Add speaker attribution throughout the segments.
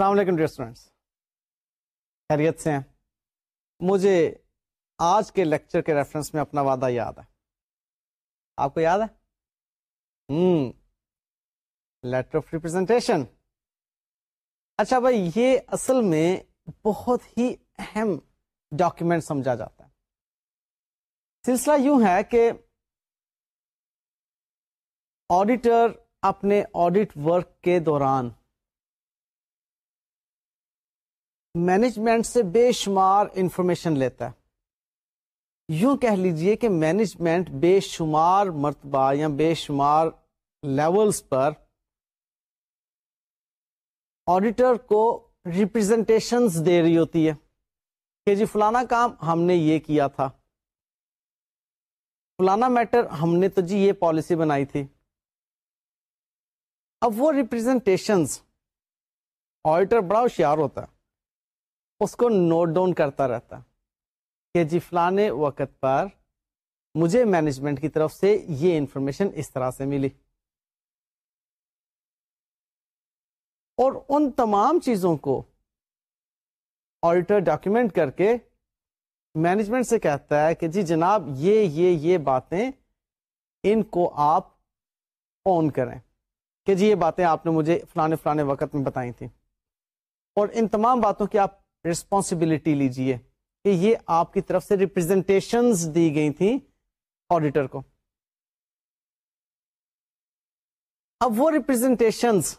Speaker 1: السلام علیکم dear students خیریت سے ہیں۔ مجھے آج کے لیکچر کے ریفرنس میں اپنا وعدہ یاد ہے۔ آپ کو یاد ہے؟ ہوں لیٹر آف ریپرزینٹیشن اچھا بھائی، یہ اصل میں بہت ہی اہم ڈاکومینٹ سمجھا جاتا ہے۔ سلسلہ یوں ہے کہ آڈیٹر اپنے آڈیٹ ورک کے دوران مینجمنٹ سے بے شمار انفارمیشن لیتا ہے۔ یوں کہہ لیجیے کہ مینجمنٹ بے شمار مرتبہ یا بے شمار لیولز پر آڈیٹر کو ریپرزینٹیشنز دے رہی ہوتی ہے کہ جی فلانا کام ہم نے یہ کیا تھا۔ فلانا میٹر ہم نے تو جی یہ پالیسی بنائی تھی۔ اب وہ ریپرزینٹیشنز آڈیٹر بڑا ہوشیار ہوتا ہے۔ اس کو نوٹ ڈاؤن کرتا رہتا کہ جی فلانے وقت پر مجھے مینجمنٹ کی طرف سے یہ انفارمیشن اس طرح سے ملی۔ اور ان تمام چیزوں کو آڈیٹر ڈاکیومنٹ کر کے مینجمنٹ سے کہتا ہے کہ جی جناب یہ یہ یہ باتیں ان کو آپ آن کریں کہ جی یہ باتیں آپ نے مجھے فلانے فلانے وقت میں بتائی تھیں۔ اور ان تمام باتوں کی آپ ریسپانسبلٹی لیجیے کہ یہ آپ کی طرف سے ریپرزینٹیشن دی گئی تھیں آڈیٹر کو۔ اب وہ ریپرزینٹیشنز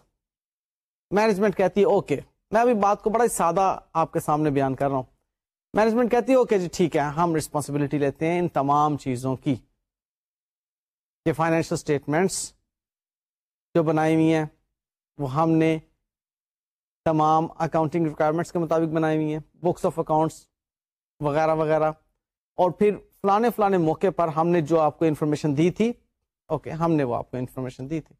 Speaker 1: مینجمنٹ کہتی ہے اوکے میں ابھی بات کو بڑا سادہ آپ کے سامنے بیان کر رہا ہوں۔ مینجمنٹ کہتی ہے اوکے جی ٹھیک ہے، ہم ریسپانسبلٹی لیتے ہیں ان تمام چیزوں کی۔ یہ فائنینشیل اسٹیٹمنٹس جو بنائی ہوئی ہیں، وہ ہم نے تمام اکاؤنٹنگ ریکوائرمنٹس کے مطابق بنائی ہوئی ہیں بکس آف اکاؤنٹس وغیرہ وغیرہ۔ اور پھر فلانے فلانے موقع پر ہم نے جو آپ کو انفارمیشن دی تھی اوکے okay, ہم نے وہ آپ کو انفارمیشن دی تھی۔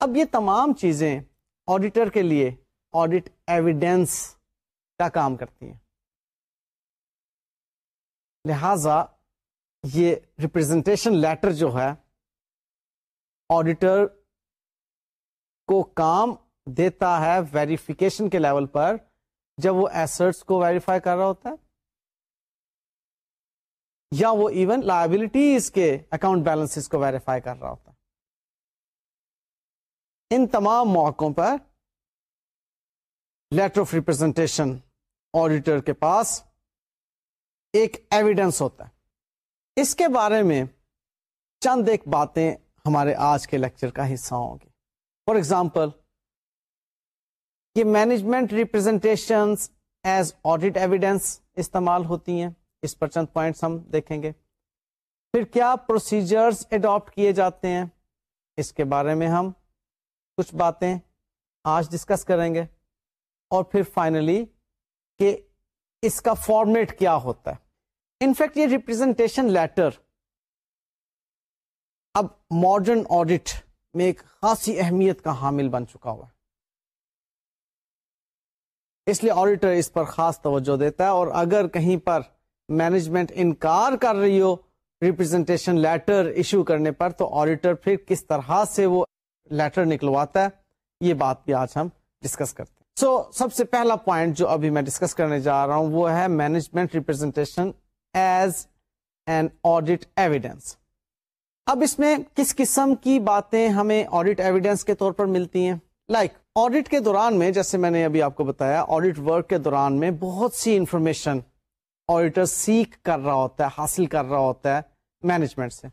Speaker 1: اب یہ تمام چیزیں آڈیٹر کے لیے آڈیٹ ایویڈینس کا کام کرتی ہیں۔ لہذا یہ ریپرزینٹیشن لیٹر جو ہے آڈیٹر کو کام دیتا ہے ویریفیکیشن کے لیول پر جب وہ ایسٹس کو ویریفائی کر رہا ہوتا ہے یا وہ ایون لائبلٹیز کے اکاؤنٹ بیلنس کو ویریفائی کر رہا ہوتا ہے۔ ان تمام موقعوں پر لیٹر آف ریپرزینٹیشن آڈیٹر کے پاس ایک ایویڈینس ہوتا ہے۔ اس کے بارے میں چند ایک باتیں ہمارے آج کے لیکچر کا حصہ ہوں گے فار ایگزامپل یہ management representation as audit evidence استعمال ہوتی ہیں۔ اس پر چند پوائنٹس ہم دیکھیں گے۔ پھر کیا پروسیجرز اڈاپٹ کیے جاتے ہیں؟ اس کے بارے میں ہم کچھ باتیں آج ڈسکس کریں گے۔ اور پھر فائنلی کہ اس کا فارمیٹ کیا ہوتا ہے۔ انفیکٹ یہ ریپرزینٹیشن لیٹر اب ماڈرن آڈٹ میں ایک خاصی اہمیت کا حامل بن چکا ہوا ہے۔ اس لیے آڈیٹر اس پر خاص توجہ دیتا ہے اور اگر کہیں پر مینجمنٹ انکار کر رہی ہو ریپرزینٹیشن لیٹر ایشو کرنے پر تو آڈیٹر پھر کس طرح سے وہ لیٹر نکلواتا ہے یہ بات بھی آج ہم ڈسکس کرتے ہیں۔ سو so, سب سے پہلا پوائنٹ جو ابھی میں ڈسکس کرنے جا رہا ہوں وہ ہے management representation as an audit evidence اب اس میں کس قسم کی باتیں ہمیں آڈیٹ ایویڈینس کے طور پر ملتی ہیں؟ لائک like, آڈیٹ کے دوران میں جیسے میں نے ابھی آپ کو بتایا آڈیٹ ورک کے دوران میں بہت سی انفارمیشن آڈیٹر سیکھ کر رہا ہوتا ہے حاصل کر رہا ہوتا ہے مینجمنٹ سے.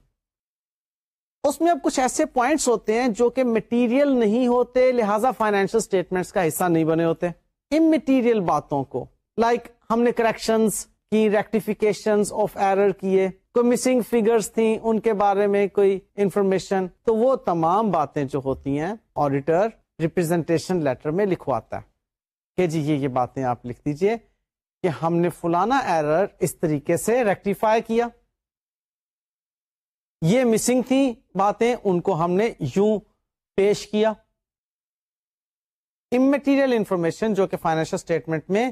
Speaker 1: اس میں اب کچھ ایسے پوائنٹس ہوتے ہیں جو کہ مٹیریل نہیں ہوتے لہذا فائنینشیل اسٹیٹمنٹس کا حصہ نہیں بنے ہوتے. ان مٹیریل باتوں کو لائک like, ہم نے کریکشنز کی ریکٹیفیکیشن آف ایرر کیے کوئی مسنگ فیگرز تھیں ان کے بارے میں کوئی انفارمیشن تو وہ تمام باتیں جو ہوتی ہیں آڈیٹر ریپرزینٹیشن لیٹر میں لکھواتا ہے۔ کہ جی یہ یہ باتیں آپ لکھ دیجیے کہ ہم نے فلانا ایرر اس طریقے سے ریکٹیفائی کیا۔ یہ مسنگ تھی باتیں، ان کو ہم نے یوں پیش کیا۔ امٹیریل انفارمیشن جو کہ فائنینشل اسٹیٹمنٹ میں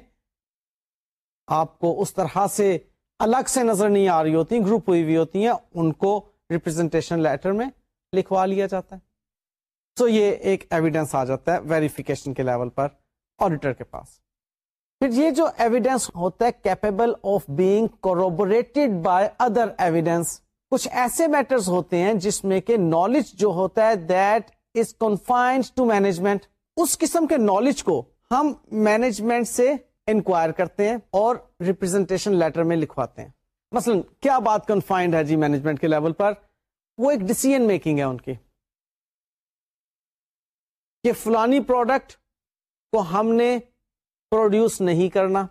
Speaker 1: آپ کو اس طرح سے الگ سے نظر نہیں آ رہی ہوتی گروپ ہوئی ہوئی ہوتی ہیں، ان کو ریپرزینٹیشن لیٹر میں لکھوا لیا جاتا ہے۔ سو یہ ایک ایویڈینس آ جاتا ہے ویریفیکیشن کے لیول پر آڈیٹر کے پاس۔ پھر یہ جو ایویڈینس ہوتا ہے capable of being corroborated by other evidence کچھ ایسے میٹرز ہوتے ہیں جس میں کہ نالج جو ہوتا ہے that is confined to management اس قسم کے نالج کو ہم مینجمنٹ سے انکوائر کرتے ہیں اور ریپرزینٹیشن لیٹر میں لکھواتے ہیں۔ مثلا، کیا بات کنفائنڈ ہے جی مینجمنٹ کے لیول پر؟ وہ ایک ڈسیزن میکنگ ہے ان کی۔ کہ فلانی پروڈکٹ کو ہم نے پروڈیوس نہیں کرنا۔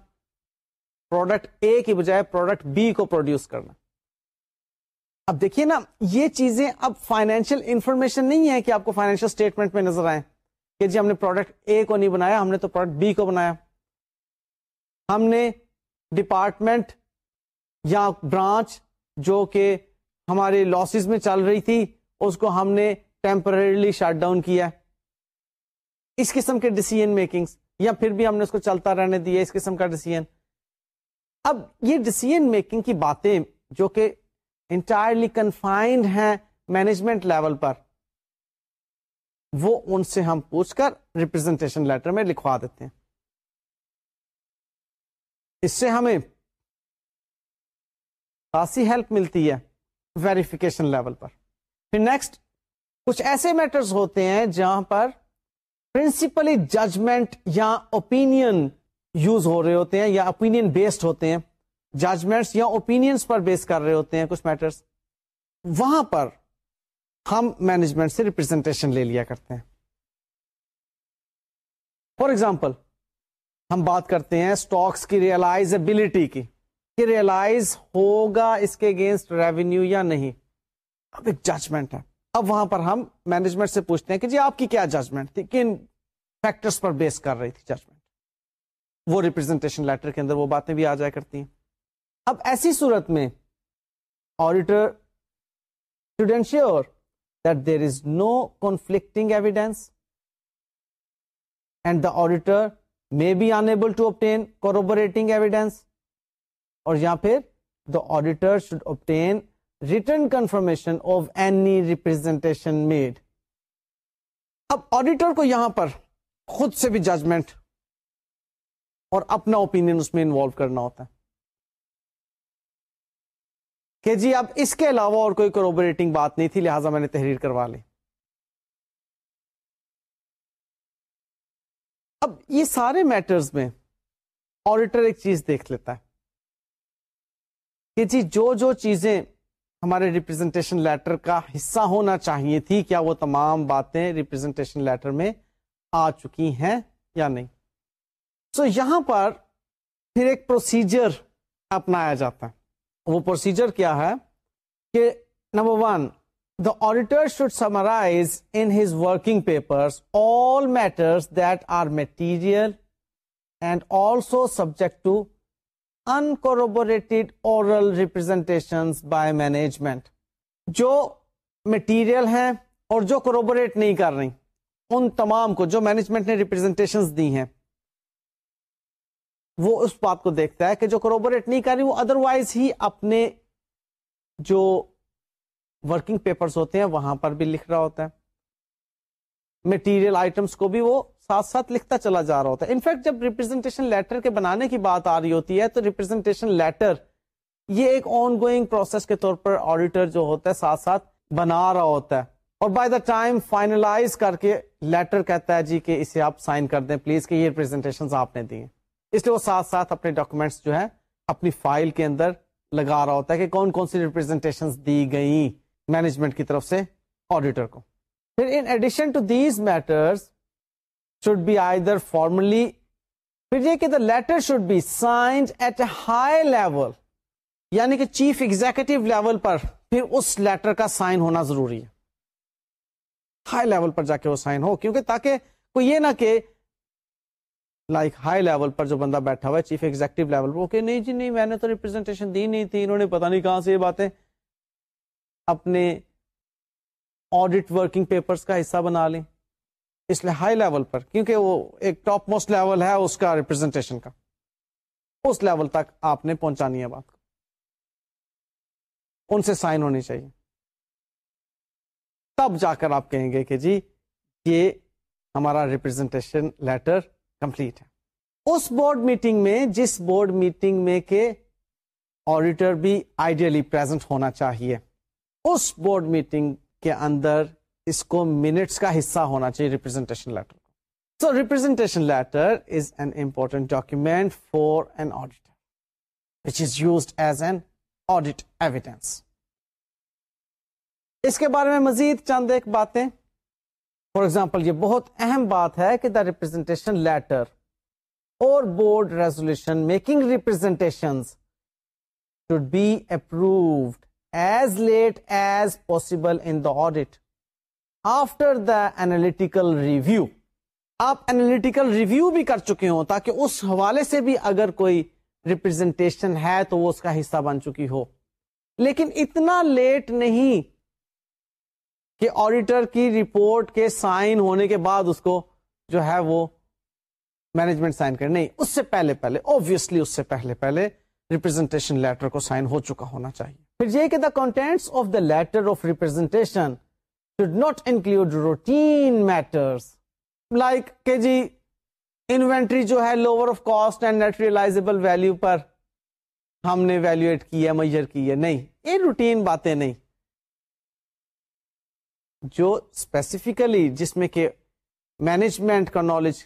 Speaker 1: پروڈکٹ اے کی بجائے پروڈکٹ بی کو پروڈیوس کرنا۔ اب دیکھیے نا، یہ چیزیں اب فائنینشیل انفارمیشن نہیں ہے کہ آپ کو فائنینشیل اسٹیٹمنٹ میں نظر آئے کہ جی ہم نے پروڈکٹ اے کو نہیں بنایا، ہم نے تو پروڈکٹ بی کو بنایا۔ ہم نے ڈپارٹمنٹ یا برانچ جو کہ ہمارے لاسز میں چل رہی تھی، اس کو ہم نے ٹیمپرریلی شٹ ڈاؤن کیا۔ اس قسم کے ڈسیزن میکنگ یا پھر بھی ہم نے اس کو چلتا رہنے دیا، اس قسم کا ڈسیزن اب یہ ڈسیزن میکنگ کی باتیں جو کہ انٹائرلی کنفائنڈ ہیں مینجمنٹ لیول پر، وہ ان سے ہم پوچھ کر ریپرزینٹیشن لیٹر میں لکھوا دیتے ہیں۔ اس سے ہمیں خاصی ہیلپ ملتی ہے ویریفیکیشن لیول پر۔ پھر نیکسٹ کچھ ایسے میٹرز ہوتے ہیں جہاں پر پرنسپلی ججمنٹ یا اوپینین یوز ہو رہے ہوتے ہیں یا اوپینین بیسڈ ہوتے ہیں ججمنٹس یا اوپینئنس پر بیس کر رہے ہوتے ہیں کچھ میٹرس وہاں پر ہم مینجمنٹ سے ریپرزینٹیشن لے لیا کرتے ہیں۔ فار ایگزامپل ہم بات کرتے ہیں اسٹاکس کی ریئلائزبلٹی کی، کہ ریئلائز ہوگا اس کے اگینسٹ ریونیو یا نہیں۔ اب ایک ججمنٹ ہے۔ اب وہاں پر ہم مینجمنٹ سے پوچھتے ہیں کہ جی آپ کی کیا ججمنٹ تھی؟ کن فیکٹرز پر بیس کر رہی تھی ججمنٹ وہ ریپرزینٹیشن لیٹر کے اندر وہ باتیں بھی آ جایا کرتی ہیں۔ اب ایسی صورت میں auditor should that there is no conflicting evidence and the auditor may be unable to obtain corroborating evidence اور یا پھر the auditor should obtain written confirmation of any representation made اب آڈیٹر کو یہاں پر خود سے بھی ججمنٹ اور اپنا اوپین اس میں انوالو کرنا ہوتا ہے۔ کہ جی اب اس کے علاوہ اور کوئی کروبریٹنگ بات نہیں تھی، لہٰذا میں نے تحریر کروا لی۔ اب یہ سارے میٹرز میں آڈیٹر ایک چیز دیکھ لیتا ہے کہ جی جو جو چیزیں ہمارے ریپرزینٹیشن لیٹر کا حصہ ہونا چاہیے تھی، کیا وہ تمام باتیں ریپرزینٹیشن لیٹر میں آ چکی ہیں یا نہیں؟ سو so یہاں پر پھر ایک پروسیجر اپنایا جاتا ہے۔ وہ پروسیجر کیا ہے کہ number one the auditor should summarise in his working paper all matters that are material and also subject to uncorroborated oral representation by management جو میٹیریل ہیں اور جو کوروبوریٹ نہیں کر رہی، ان تمام کو جو مینجمنٹ نے ریپرزینٹیشن دی ہیں، وہ اس بات کو دیکھتا ہے کہ جو کروبریٹ نہیں کر رہی، وہ ادروائز ہی اپنے جو ورکنگ پیپرز ہوتے ہیں، وہاں پر بھی لکھ رہا ہوتا ہے۔ میٹیریل آئٹمس کو بھی وہ ساتھ ساتھ لکھتا چلا جا رہا ہوتا ہے۔ انفیکٹ جب ریپرزینٹیشن لیٹر کے بنانے کی بات آ رہی ہوتی ہے، تو ریپرزینٹیشن لیٹر یہ ایک آن گوئنگ پروسیس کے طور پر آڈیٹر جو ہوتا ہے، ساتھ ساتھ بنا رہا ہوتا ہے۔ اور بائی دا ٹائم فائنلائز کر کے لیٹر کہتا ہے جی کہ اسے آپ سائن کر دیں پلیز کہ یہ ریپرزینٹیشن آپ نے دی اس لیے وہ ساتھ ساتھ اپنے ڈاکومینٹس جو ہے اپنی فائل کے اندر لگا رہا ہوتا ہے کہ کون کون سی ریپرزینٹیشن دی گئی مینجمنٹ کی طرف سے آڈیٹر کو۔ پھر in addition to these matter should be either formally پھر یہ کہ the letter should be signed at a high level یعنی کہ چیف ایگزیکٹو لیول پر پھر اس لیٹر کا سائن ہونا ضروری ہے۔ ہائی لیول پر جا کے وہ سائن ہو، کیونکہ تاکہ کوئی یہ نہ کہ لائک ہائی لیول پر جو بندہ بیٹھا ہوا ہے چیف ایگزیکٹو لیول پر نہیں جی نہیں، میں نے تو ریپرزینٹیشن دی نہیں تھی، انہوں نے پتا نہیں کہاں سے یہ باتیں۔ اپنے آڈیٹ ورکنگ پیپرز کا حصہ بنا لیں۔ اس لیے ہائی لیول پر، کیونکہ وہ ایک ٹاپ موسٹ لیول ہے اس کا ریپرزینٹیشن کا۔ اس لیول تک آپ نے پہنچانی ہے بات۔ کو ان سے سائن ہونی چاہیے۔ تب جا کر آپ کہیں گے کہ جی یہ ہمارا ریپرزینٹیشن لیٹر کمپلیٹ ہے۔ اس بورڈ میٹنگ میں، جس بورڈ میٹنگ میں کے آڈیٹر بھی آئیڈیلی پرزینٹ ہونا چاہیے۔ اس بورڈ میٹنگ کے اندر اس کو منٹس کا حصہ ہونا چاہیے representation letter so representation letter is an important document for an auditor which is used as an audit evidence اس کے بارے میں مزید چند ایک باتیں۔ فار ایگزامپل یہ بہت اہم بات ہے کہ دا ریپرزینٹیشن لیٹر اور board resolution making representation should be approved as late as possible in the audit after the analytical review آپ اینالیٹیکل ریویو بھی کر چکے ہوں تاکہ اس حوالے سے بھی اگر کوئی ریپرزینٹیشن ہے تو وہ اس کا حصہ بن چکی ہو۔ لیکن اتنا لیٹ نہیں کہ آڈیٹر کی رپورٹ کے سائن ہونے کے بعد اس کو جو ہے وہ مینجمنٹ سائن کر نہیں، اس سے پہلے پہلے اوبیسلی اس سے پہلے پہلے ریپرزینٹیشن لیٹر کو سائن ہو چکا ہونا چاہیے۔ پھر یہ کہ the contents of the letter of representation should not include routine matters like کہ جی انوینٹری جو ہے lower of cost and net realizable value پر ہم نے ویلویٹ کی ہے میئر کی ہے نہیں یہ روٹین باتیں نہیں جو اسپیسیفکلی جس میں کہ مینجمنٹ کا نالج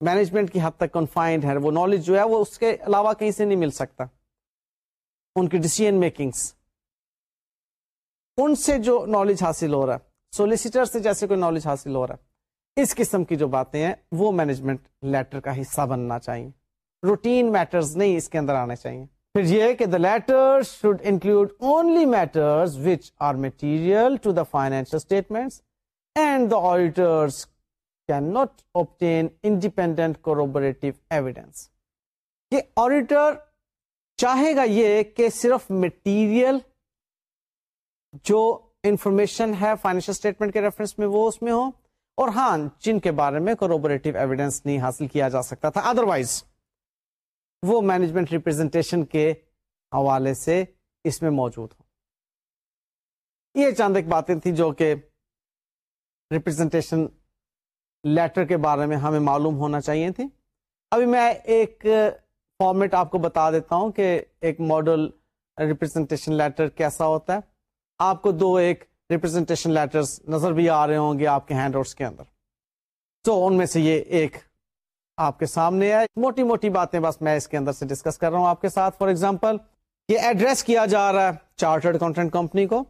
Speaker 1: مینجمنٹ کی حد تک کنفائنڈ ہے وہ نالج جو ہے وہ اس کے علاوہ کہیں سے نہیں مل سکتا ان کی ڈسیزن میکنگس ان سے جو نالج حاصل ہو رہا ہے سولیسیٹر سے جیسے کوئی نالج حاصل ہو رہا ہے۔ اس قسم کی جو باتیں ہیں، وہ مینجمنٹ لیٹر کا حصہ بننا چاہیے۔ روٹین میٹرز نہیں اس کے اندر آنے چاہیے۔ پھر یہ کہ the letter should include only matters which are material to the financial statement and the auditors can not obtain independent corroborative evidence یہ آڈیٹر چاہے گا یہ کہ صرف مٹیریل جو انفارمیشن ہے فائنینشیل اسٹیٹمنٹ کے ریفرنس میں وہ اس میں ہو اور ہاں جن کے بارے میں کوروبریٹو ایویڈینس نہیں حاصل کیا جا سکتا تھا۔ ادروائز وہ مینجمنٹ ریپرزینٹیشن کے حوالے سے اس میں موجود ہو یہ چند ایک باتیں تھیں جو کہ ریپرزینٹیشن لیٹر کے بارے میں ہمیں معلوم ہونا چاہیے تھی ابھی میں ایک فارمیٹ آپ کو بتا دیتا ہوں کہ ایک ماڈل ریپرزینٹیشن لیٹر کیسا ہوتا ہے۔ آپ کو دو ایک ریپرزینٹیشن لیٹر نظر بھی آ رہے ہوں گے آپ کے ہینڈ کے اندر۔ تو ان میں سے یہ ایک آپ کے سامنے ہے۔ موٹی موٹی باتیں بس میں اس کے اندر سے ڈسکس کر رہا ہوں آپ کے ساتھ۔ فار ایگزامپل یہ ایڈریس کیا جا رہا ہے چارٹرڈ کانٹینٹ کمپنی کو۔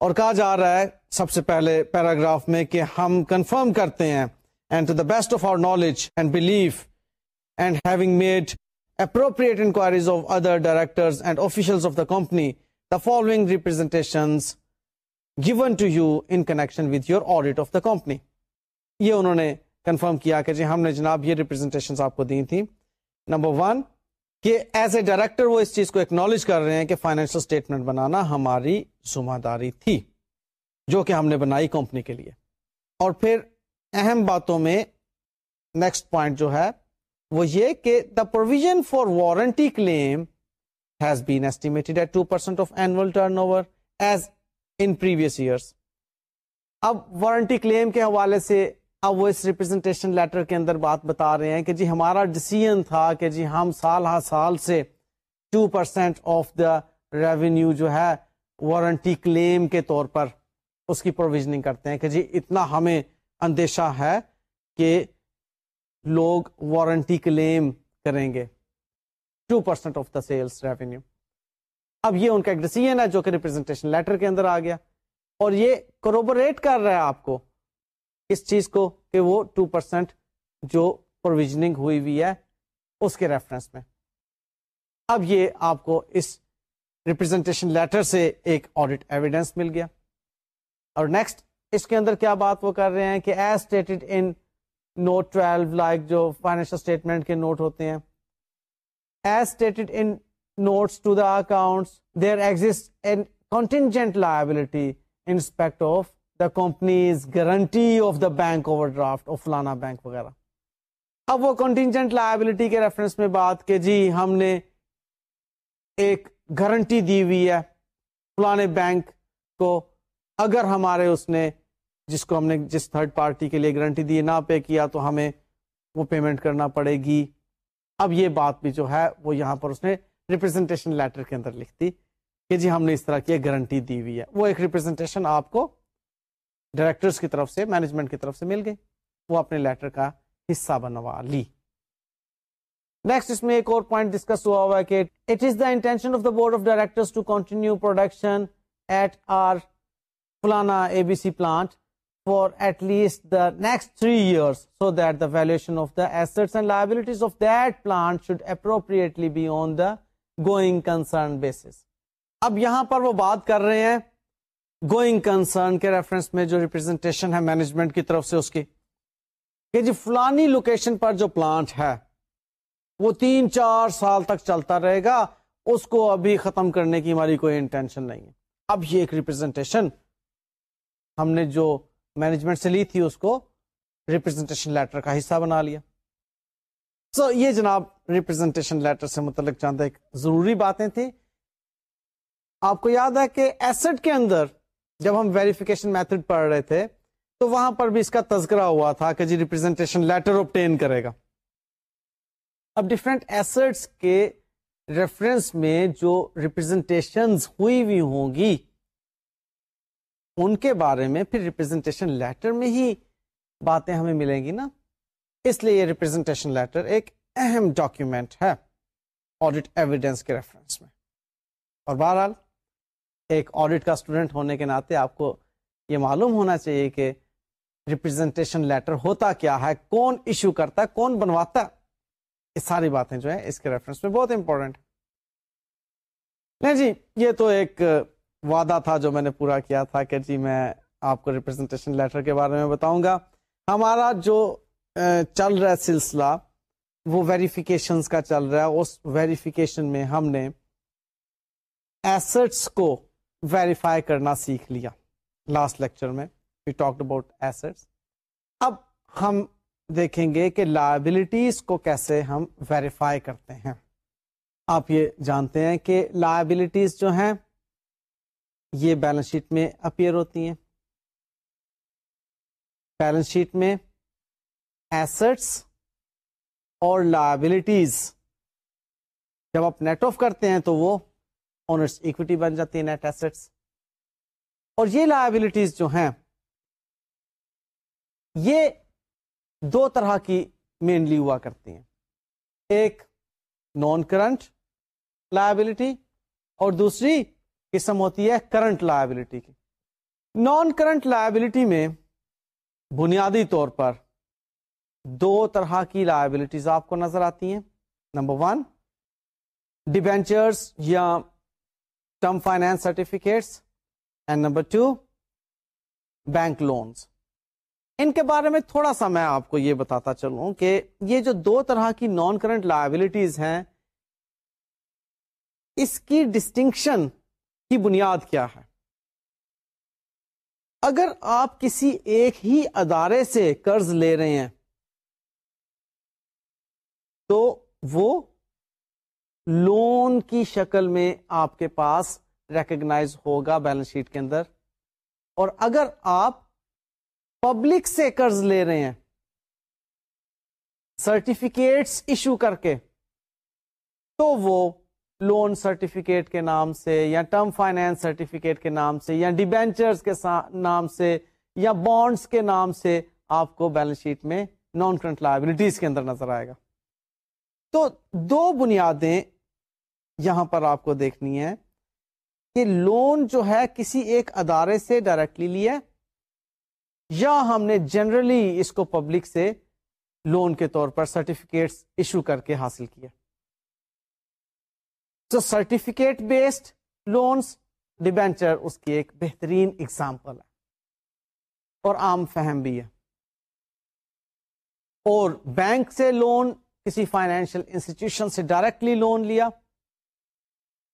Speaker 1: اور کہا جا رہا ہے سب سے پہلے پیراگراف میں کہ ہم کنفرم کرتے ہیں and to the best of our knowledge and belief and having made appropriate inquiries of other directors and officials of the company, the following representations given to you in connection with your audit of the company. یہ انہوں نے confirm کیا کہ جی ہم نے جناب یہ representation آپ کو دی تھی نمبر ون کہ ایز اے ڈائریکٹر وہ اس چیز کو اکنالج کر رہے ہیں کہ فائنینشیل اسٹیٹمنٹ بنانا ہماری ذمہ داری تھی، جو کہ ہم نے بنائی کمپنی کے لیے اور پھر اہم باتوں میں نیکسٹ پوائنٹ جو ہے وہ یہ کہ the provision for warranty claim has been estimated at two percent of annual turnover as in previous years اب وارنٹی کلیم کے حوالے سے اب وہ اس ریپرزینٹیشن لیٹر کے اندر بات بتا رہے ہیں کہ جی ہمارا ڈسیزن تھا کہ جی ہم سال ہر سال سے two percent of the revenue جو ہے وارنٹی کلیم کے طور پر اس کی پروویژنگ کرتے ہیں کہ جی اتنا ہمیں اندیشہ ہے کہ لوگ وارنٹی کلیم کریں گے۔ Two percent of the sales revenue. اب یہ ان کا ایک ڈیسیجن ہے جو کہ ریپرزینٹیشن لیٹر کے اندر آ گیا۔ اور یہ کروبوریٹ کر رہا ہے آپ کو اس چیز کو کہ وہ ٹو پرسینٹ جو پروویژنگ ہوئی ہوئی ہے اس کے ریفرنس میں۔ اب یہ آپ کو اس ریپرزینٹیشن لیٹر سے ایک آڈیٹ ایویڈینس مل گیا۔ اور نیکسٹ اس کے اندر کیا بات وہ کر رہے ہیں کہ as stated in note twelve like جو فائنینشل اسٹیٹمنٹ کے نوٹ ہوتے ہیں۔ As stated in notes to the account there exist an contingent liability in respect of the company's guarantee of the bank overdraft of فلانا bank وغیرہ۔ اب وہ contingent liability کے reference میں بات کہ جی ہم نے ایک گارنٹی دی ہوئی ہے فلانے بینک کو۔ اگر ہمارے اس نے جس کو ہم نے جس تھرڈ پارٹی کے لیے گارنٹی دی نہ پے کیا، تو ہمیں وہ پیمنٹ کرنا پڑے گی۔ اب یہ بات بھی جو ہے وہ یہاں پر اس نے ریپرزینٹیشن لیٹر کے اندر لکھ دی کہ جی ہم نے اس طرح کی گارنٹی دی ہوئی ہے۔ وہ ایک ریپرزینٹیشن آپ کو ڈائریکٹرس کی طرف سے مینجمنٹ کی طرف سے مل گئی۔ وہ اپنے لیٹر کا حصہ بنوا لی۔ نیکسٹ اس میں ایک اور پوائنٹ ڈسکس ہوا ہوا ہے کہ it is the intention of the board of director to continue production at our فلانا A B C plant for at least the next three years so that the valuation of the assets and liabilities of that plant should appropriately be on the going concern basis اب یہاں پر وہ بات کر رہے ہیں۔ Going concern کے reference میں جو ریپرزینٹیشن ہے مینجمنٹ کی طرف سے اس کی، کہ جی فلانی لوکیشن پر جو پلانٹ ہے، وہ تین چار سال تک چلتا رہے گا، اس کو ابھی ختم کرنے کی ہماری کوئی انٹینشن نہیں ہے۔ اب یہ ایک ریپرزینٹیشن ہم نے جو مینجمنٹ سے لی تھی اس کو ریپرزینٹیشن لیٹر کا حصہ بنا لیا۔ سو so, یہ جناب ریپرزینٹیشن لیٹر سے متعلق چاند ایک ضروری باتیں تھیں۔ آپ کو یاد ہے کہ ایسٹ کے اندر جب ہم ویریفیکیشن میتھڈ پڑھ رہے تھے تو وہاں پر بھی اس کا تذکرہ ہوا تھا کہ جی ریپرزینٹیشن لیٹر اوپٹین کرے گا۔ اب ڈفرینٹ ایسٹس کے ریفرنس میں جو ریپرزینٹیشن ہوئی ہوئی ہوں گی ان کے بارے میں پھر ریپرزینٹیشن لیٹر میں ہی باتیں ہمیں ملیں گی نا۔ اس لیے یہ ریپرزینٹیشن لیٹر ایک اہم ڈاکیومینٹ ہے آڈیٹ ایویڈینس کے ریفرنس میں۔ اور بہرحال ایک آڈیٹ کا اسٹوڈنٹ ہونے کے ناطے آپ کو یہ معلوم ہونا چاہیے کہ ریپرزینٹیشن لیٹر ہوتا کیا ہے، کون ایشو کرتا ہے، کون بنواتا ہے۔ یہ ساری باتیں جو ہیں اس کے ریفرنس میں بہت امپورٹنٹ نہیں جی یہ تو ایک وعدہ تھا جو میں نے پورا کیا تھا کہ جی میں آپ کو ریپرزینٹیشن لیٹر کے بارے میں بتاؤں گا۔ ہمارا جو چل رہا ہے سلسلہ، وہ ویریفیکیشن کا چل رہا ہے۔ اس ویریفیکیشن میں ہم نے ایسٹس کو ویریفائی کرنا سیکھ لیا۔ لاسٹ لیکچر میں وی ٹاک اباؤٹ ایسٹس اب ہم دیکھیں گے کہ لائبلٹیز کو کیسے ہم ویریفائی کرتے ہیں۔ آپ یہ جانتے ہیں کہ لائبلٹیز جو ہیں یہ بیلنس شیٹ میں اپیئر ہوتی ہیں۔ بیلنس شیٹ میں ایسٹس اور لائبلٹیز جب آپ نیٹ آف کرتے ہیں تو وہ اونرس اکوٹی بن جاتی ہے نیٹ ایسٹس اور یہ لائبلٹیز جو ہیں، یہ دو طرح کی مینلی ہوا کرتی ہیں۔ ایک نان کرنٹ لائبلٹی اور دوسری قسم ہوتی ہے کرنٹ لائبلٹی کی۔ نان کرنٹ لائبلٹی میں بنیادی طور پر دو طرح کی لائبلٹیز آپ کو نظر آتی ہیں۔ نمبر ون ڈیبینچرس یا term finance certificates and number two bank loans ان کے بارے میں تھوڑا سا میں آپ کو یہ بتاتا چلوں کہ یہ جو دو طرح کی نان کرنٹ لائبلٹیز ہیں، اس کی ڈسٹنکشن کی بنیاد کیا ہے؟ اگر آپ کسی ایک ہی ادارے سے قرض لے رہے ہیں، تو وہ لون کی شکل میں آپ کے پاس ریکگنائز ہوگا بیلنس شیٹ کے اندر۔ اور اگر آپ پبلک سے قرض لے رہے ہیں سرٹیفکیٹس ایشو کر کے، تو وہ لون سرٹیفکیٹ کے نام سے یا ٹرم فائنینس سرٹیفکیٹ کے نام سے یا ڈیبینچرز کے نام سے یا بانڈس کے نام سے آپ کو بیلنس شیٹ میں نان کرنٹ لائبلٹیز کے اندر نظر آئے گا۔ تو دو بنیادیں یہاں پر آپ کو دیکھنی ہے کہ لون جو ہے کسی ایک ادارے سے ڈائریکٹلی لیا یا ہم نے جنرلی اس کو پبلک سے لون کے طور پر سرٹیفکیٹس ایشو کر کے حاصل کیا۔ تو سرٹیفکیٹ بیسڈ لونس ڈیبینچر اس کی ایک بہترین اگزامپل ہے اور عام فہم بھی ہے۔ اور بینک سے لون کسی فائنینشیل انسٹیٹیوشن سے ڈائریکٹلی لون لیا،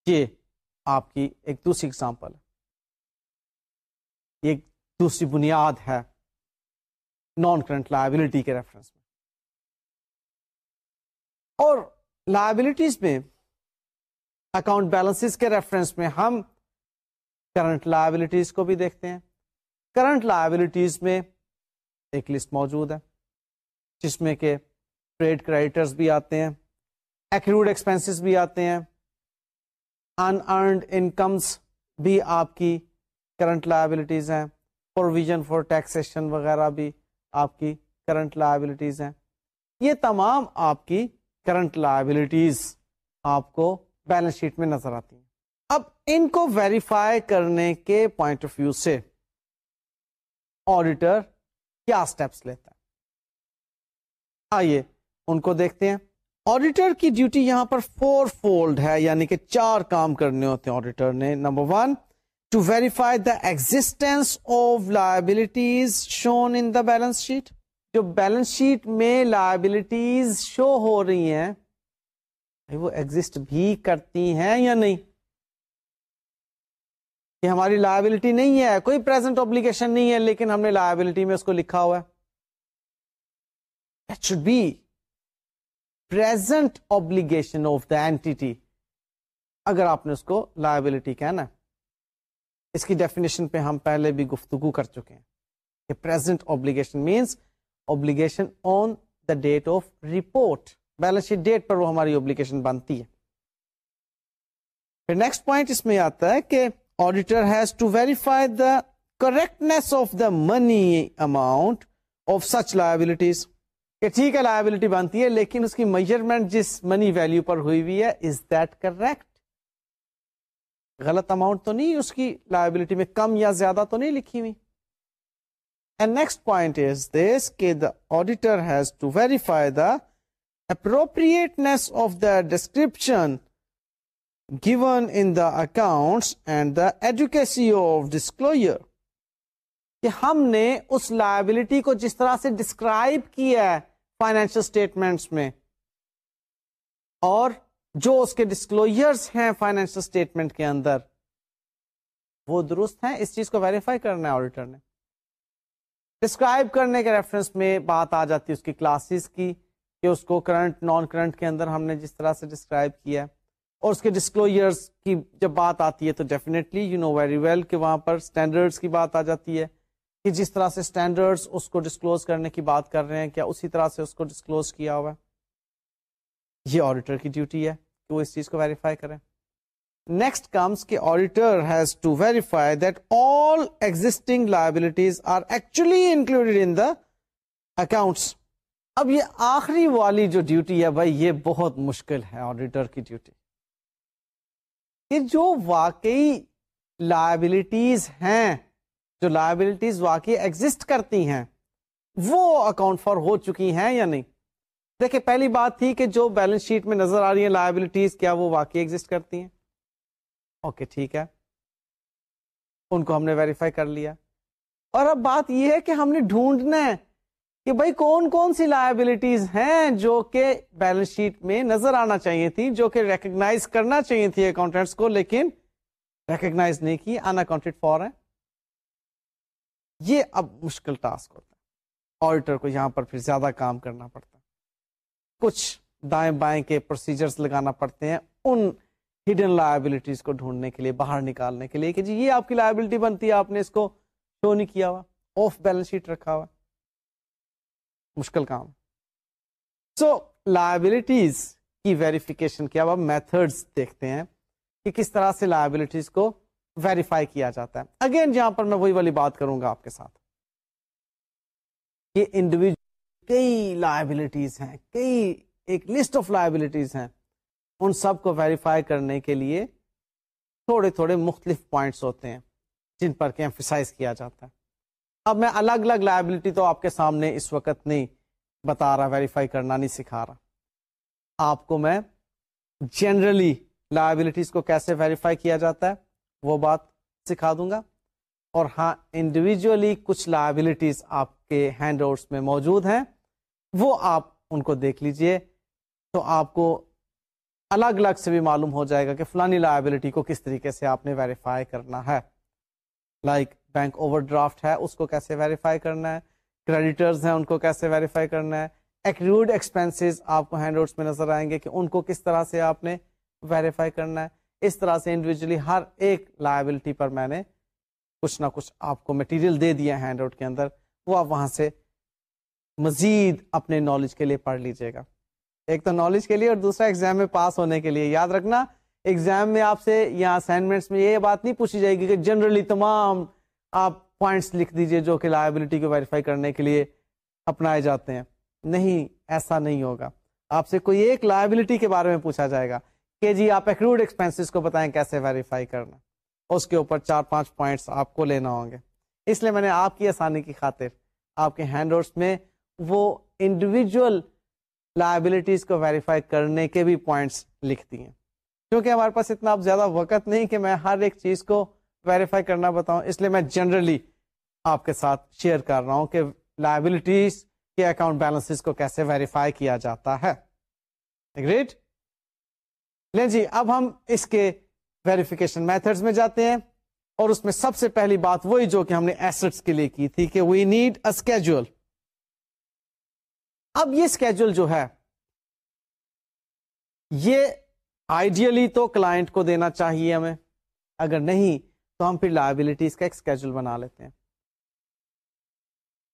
Speaker 1: یہ آپ کی ایک دوسری اگزامپل ہے۔ ایک دوسری بنیاد ہے نان کرنٹ لائبلٹی کے ریفرنس میں۔ اور لائبلٹیز میں اکاؤنٹ بیلنس کے ریفرنس میں ہم کرنٹ لائبلٹیز کو بھی دیکھتے ہیں۔ کرنٹ لائبلٹیز میں ایک لسٹ موجود ہے، جس میں کہ ٹریڈ کریڈیٹرز بھی آتے ہیں ایکروڈ ایکسپینسز بھی آتے ہیں ان ارنڈ انکمس بھی آپ کی کرنٹ لائبلٹیز ہیں پروویژن فار ٹیکسیشن وغیرہ بھی آپ کی کرنٹ لائبلٹیز ہیں۔ یہ تمام آپ کی کرنٹ لائبلٹیز آپ کو بیلنس شیٹ میں نظر آتی ہیں۔ اب ان کو ویریفائی کرنے کے پوائنٹ آف ویو سے آڈیٹر کیا اسٹیپس لیتا ہے۔ آئیے ان کو دیکھتے ہیں۔ آڈیٹر کی ڈیوٹی یہاں پر فور فولڈ ہے یعنی کہ چار کام کرنے ہوتے ہیں۔ آڈیٹر نے number one to verify the existence of liabilities shown in the balance sheet جو بیلنس شیٹ میں لائبلٹیز شو ہو رہی ہیں وہ ایگزٹ بھی کرتی ہیں یا نہیں؟ کہ ہماری لائبلٹی نہیں ہے، کوئی پرزینٹ اوبلیگیشن نہیں ہے، لیکن ہم نے لائبلٹی میں اس کو لکھا ہوا ہے۔ Should be present obligation of the entity اگر آپ نے اس کو لائبلٹی کہنا اس کی ڈیفینیشن پہ ہم پہلے بھی گفتگو کر چکے ہیں کہ present obligation means obligation on the date of report balance sheet date پر وہ ہماری اوبلیگیشن بنتی ہے۔ پھر نیکسٹ پوائنٹ اس میں آتا ہے کہ auditor has to verify the correctness of the money amount of such liabilities کہ ٹھیک ہے لائبلٹی بنتی ہے، لیکن اس کی میجرمنٹ جس منی ویلو پر ہوئی ہوئی ہے از دیٹ کریکٹ غلط اماؤنٹ تو نہیں، اس کی لائبلٹی میں کم یا زیادہ تو نہیں لکھی ہوئی۔ And next point is this کہ the auditor has to verify the appropriateness of the description given in the accounts and the adequacy of disclosure کہ ہم نے اس لائبلٹی کو جس طرح سے ڈسکرائب کیا ہے فائنینشل اسٹیٹمنٹس میں اور جو اس کے ڈسکلوئرس ہیں فائنینشل اسٹیٹمنٹ کے اندر، وہ درست ہیں، اس چیز کو ویریفائی کرنا ہے آڈیٹر نے۔ ڈسکرائب کرنے کے ریفرنس میں بات آ جاتی ہے اس کی کلاسز کی۔ کہ اس کو کرنٹ نان کرنٹ کے اندر ہم نے جس طرح سے ڈسکرائب کیا اور اس کے ڈسکلوئرس کی جب بات آتی ہے تو definitely you know very well کہ وہاں پر اسٹینڈرڈس کی بات آ جاتی ہے کہ جس طرح سے اسٹینڈرڈس اس کو ڈسکلوز کرنے کی بات کر رہے ہیں، کیا اسی طرح سے اس کو ڈسکلوز کیا ہوا ہے۔ یہ آڈیٹر کی ڈیوٹی ہے کہ وہ اس چیز کو ویریفائی کریں نیکسٹ کمس کہ auditor has to verify that all existing liabilities are actually included in the accounts اب یہ آخری والی جو ڈیوٹی ہے بھائی، یہ بہت مشکل ہے، آڈیٹر کی ڈیوٹی۔ کہ جو واقعی لائبلٹیز ہیں، جو لائبلٹیز واقعی ایگزٹ کرتی ہیں، وہ اکاؤنٹ فار ہو چکی ہیں یا نہیں؟ دیکھیں، پہلی بات تھی کہ جو بیلنس شیٹ میں نظر آ رہی ہیں لائبلٹیز کیا وہ واقعی ایگزٹ کرتی ہیں؟ اوکے ٹھیک ہے۔ ان کو ہم نے ویریفائی کر لیا۔ اور اب بات یہ ہے کہ ہم نے ڈھونڈنا ہے کہ بھائی کون کون سی لائبلٹیز ہیں جو کہ بیلنس شیٹ میں نظر آنا چاہیے تھی جو کہ ریکگنائز کرنا چاہیے تھی اکاؤنٹینٹس کو، لیکن ریکگنائز نہیں کی ان اکاؤنٹڈ فور ہے یہ اب مشکل ٹاسک ہوتا ہے۔ آڈیٹر کو یہاں پر پھر زیادہ کام کرنا پڑتا ہے۔ کچھ دائیں بائیں کے پروسیجرز لگانا پڑتے ہیں ان ہڈن لائبلٹیز کو ڈھونڈنے کے لیے، باہر نکالنے کے لیے کہ جی یہ آپ کی لائبلٹی بنتی ہے، آپ نے اس کو شو نہیں کیا ہوا آف بیلنس شیٹ رکھا ہوا۔ مشکل کام۔ سو لائبلٹیز کی ویریفیکیشن کیا اب میتھڈس دیکھتے ہیں کہ کس طرح سے لائبلٹیز کو ویریفائی کیا جاتا ہے۔ اگین جہاں پر میں وہی والی بات کروں گا آپ کے ساتھ۔ یہ انڈیویجل کئی لائبلٹیز ہیں، کئی ایک لسٹ آف لائبلٹیز ہیں۔ ان سب کو ویریفائی کرنے کے لیے تھوڑے تھوڑے مختلف پوائنٹس ہوتے ہیں جن پر کہ ایمفیسائز کیا جاتا ہے۔ اب میں الگ الگ لائبلٹی تو آپ کے سامنے اس وقت نہیں بتا رہا ویریفائی کرنا نہیں سکھا رہا۔ آپ کو میں جنرلی لائبلٹیز کو کیسے ویریفائی کیا جاتا ہے، وہ بات سکھا دوں گا۔ اور ہاں انڈیویجلی کچھ لائبلٹیز آپ کے ہینڈ آؤٹس میں موجود ہیں، وہ آپ ان کو دیکھ لیجیے۔ تو آپ کو الگ الگ سے بھی معلوم ہو جائے گا کہ فلانی لائبلٹی کو کس طریقے سے آپ نے ویریفائی کرنا ہے۔ Like like bank over draft ہے، اس کو کیسے ویریفائی کرنا ہے؟ کریڈیٹرز ہیں، ان کو کیسے ویریفائی کرنا ہے؟ ایکروڈ ایکسپینسز آپ کو ہینڈ آؤٹس میں نظر آئیں گے کہ ان کو کس طرح سے آپ نے ویریفائی کرنا ہے۔ اس طرح سے انڈیویجلی ہر ایک لائبلٹی پر میں نے کچھ نہ کچھ آپ کو مٹیریل دے دیا ہینڈ آؤٹ کے اندر۔ وہ آپ وہاں سے مزید اپنے نالج کے لیے پڑھ لیجیے گا۔ ایک تو نالج کے لیے اور دوسرا ایگزام میں پاس ہونے کے لیے۔ یاد رکھنا ایگزام میں آپ سے یا اسائنمنٹس میں یہ بات نہیں پوچھی جائے گی کہ جنرلی تمام آپ پوائنٹس لکھ دیجیے جو کہ لائبلٹی کو ویریفائی کرنے کے لیے اپنائے جاتے ہیں۔ نہیں، ایسا نہیں ہوگا۔ آپ سے کوئی ایک لائبلٹی کے بارے میں پوچھا جائے گا کہ جی آپ ایکروڈ ایکسپینسز کو بتائیں کیسے ویریفائی کرنا۔ اس کے اوپر چار پانچ پوائنٹس آپ کو لینا ہوں گے۔ اس لیے میں نے آپ کی آسانی کی خاطر آپ کے ہینڈ میں وہ انڈیویجل لائبلٹیز کو ویریفائی کرنے کے بھی پوائنٹس لکھ دی ہیں کیونکہ ہمارے پاس اتنا اب زیادہ وقت نہیں کہ میں ہر ایک چیز کو ویریفائی کرنا بتاؤں۔ اس لیے میں جنرلی آپ کے ساتھ شیئر کر رہا ہوں کہ لائبلٹیز کے اکاؤنٹ بیلنس کو کیسے ویریفائی کیا جاتا ہے۔ گریٹ لیں جی اب ہم اس کے ویریفیکیشن میتھڈ میں جاتے ہیں اور اس میں سب سے پہلی بات وہی جو کہ ہم نے ایسٹس کے لیے کی تھی کہ وی نیڈ اے اسکیجول اب یہ اسکیجول جو ہے، یہ آئیڈیلی تو کلائنٹ کو دینا چاہیے ہمیں۔ اگر نہیں تو ہم پھر لائبلٹیز کا ایک اسکیجول بنا لیتے ہیں۔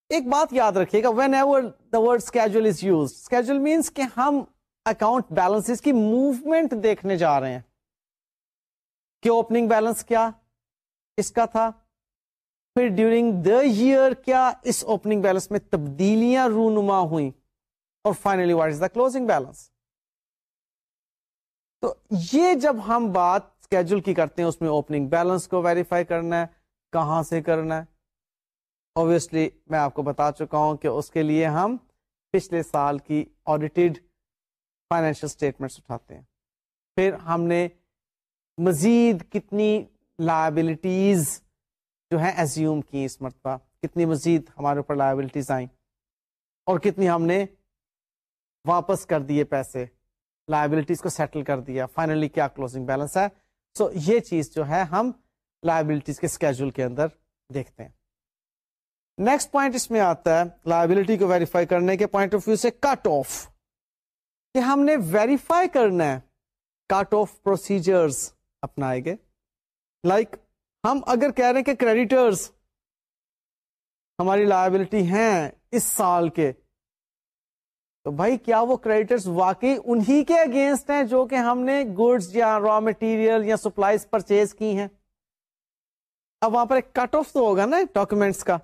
Speaker 1: ایک بات یاد رکھیے گا whenever the word schedule is used schedule means کہ ہم اکاؤنٹ بیلنس کی موومنٹ دیکھنے جا رہے ہیں۔ کہ اوپننگ بیلنس کیا، اس کا تھا۔ پھر ڈیورنگ دا ایئر کیا، اس اوپننگ بیلنس میں تبدیلیاں رونما ہوئی اور finally what is the closing balance تو یہ جب ہم بات اسکیجول کی کرتے ہیں، اس میں اوپننگ بیلنس کو ویریفائی کرنا ہے، کہاں سے کرنا ہے۔ اوبیسلی میں آپ کو بتا چکا ہوں کہ اس کے لیے ہم پچھلے سال کی آڈیٹڈ فائنینشیل اسٹیٹمنٹس اٹھاتے ہیں۔ پھر ہم نے مزید کتنی لائبلٹیز جو ہے ایزیوم کی اس مرتبہ، کتنی مزید ہمارے اوپر لائبلٹیز آئیں۔ اور کتنی ہم نے واپس کر دیے پیسے لائبلٹیز کو سیٹل کر دیا۔ فائنلی کیا کلوزنگ بیلنس ہے؟ سو so, یہ چیز جو ہے ہم لائبلٹیز کے اسکیجول کے اندر دیکھتے ہیں۔ نیکسٹ پوائنٹ اس میں آتا ہے لائبلٹی کو ویریفائی کرنے کے پوائنٹ آف ویو سے کٹ آف کہ ہم نے ویریفائی کرنا ہے کٹ آف پروسیجرز اپنائے گے لائک ہم اگر کہہ رہے ہیں کہ کریڈیٹرز ہماری لائبلٹی ہیں اس سال کے تو بھائی کیا وہ کریڈیٹرز واقعی انہی کے اگینسٹ ہیں جو کہ ہم نے گڈس یا را مٹیریل یا سپلائیز پرچیز کی ہیں؟ اب وہاں پر ایک کٹ آف تو ہوگا نا ڈاکومینٹس کا